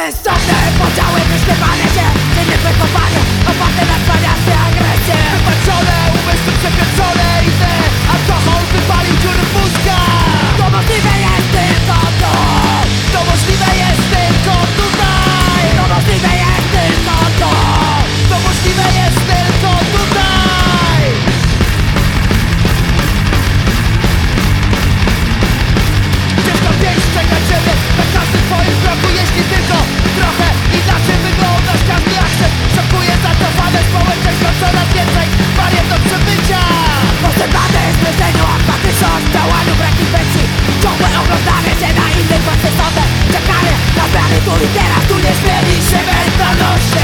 Wiele istotne podziały Kulitera tu nie zmieni się